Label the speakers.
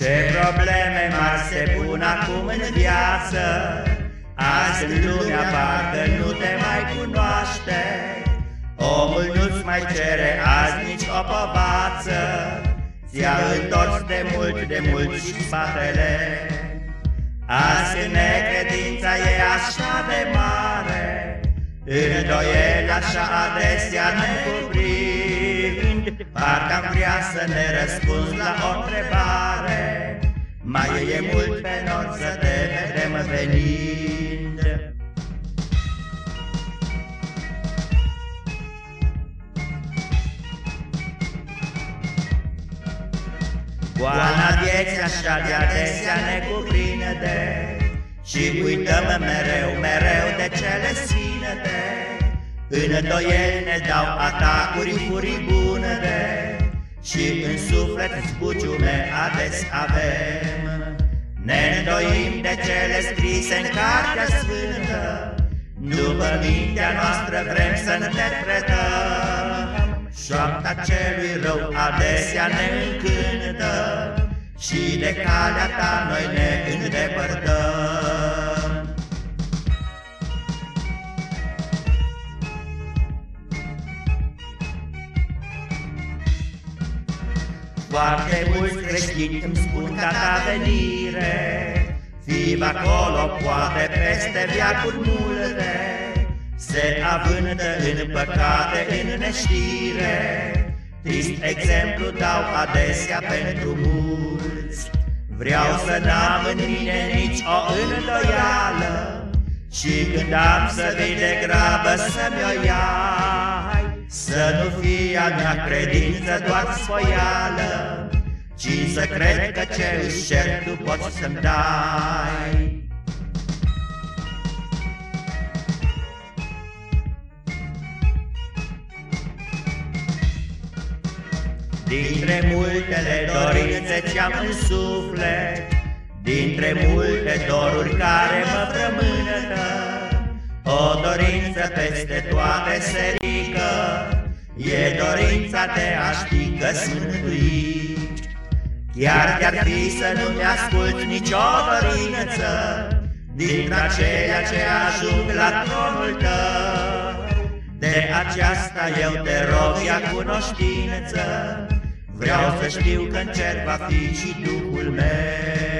Speaker 1: Ce probleme mari se pun acum în viață. Azi în lumea parcă nu te mai cunoaște. Omul nu-ți mai cere azi nici o povață. Ți-a întors de mult, de mult și spatele. Azi necredința e așa de mare Îndoieli așa adesea ne cuprind Parcă-am vrea să ne răspunzi la o întrebare. Mai e mult pe nor să te vedem venind. Goana vieții așa de adesea ne cuprinde. Și uităm mereu, mereu de cele sfinete Îndoieli ne dau atacuri furibunde Și în suflet zbuciume ades avem. Ne îndoim de cele scrise în Cartea Sfântă După mintea noastră vrem să interpretăm. Șoapta celui rău adesea ne încântă Și de calea ta noi ne îndepărtăm Foarte mulți creștini îmi spun ca ta venire. Fii acolo, poate peste viacuri multe. Se avântă în păcate, în neștire. Trist exemplu dau adesea pentru mulți. Vreau să n-am în mine nici o îndoială. Și când am să vii de grabă să-mi o iai să nu fie a mea credință doar spoială, Ci să cred că ce își cer tu poți să-mi dai. Dintre multele dorințe ce-am în suflet, Dintre multe doruri care mă frământă, O dorință peste toate se E dorința de a ști că sunt mântuit. Chiar te-ar fi să nu-mi ascult nicio dorință Din aceea ce ajung la tronul tău. De aceasta eu te rog, ia cunoștință. Vreau să știu că în cer va fi și Duhul meu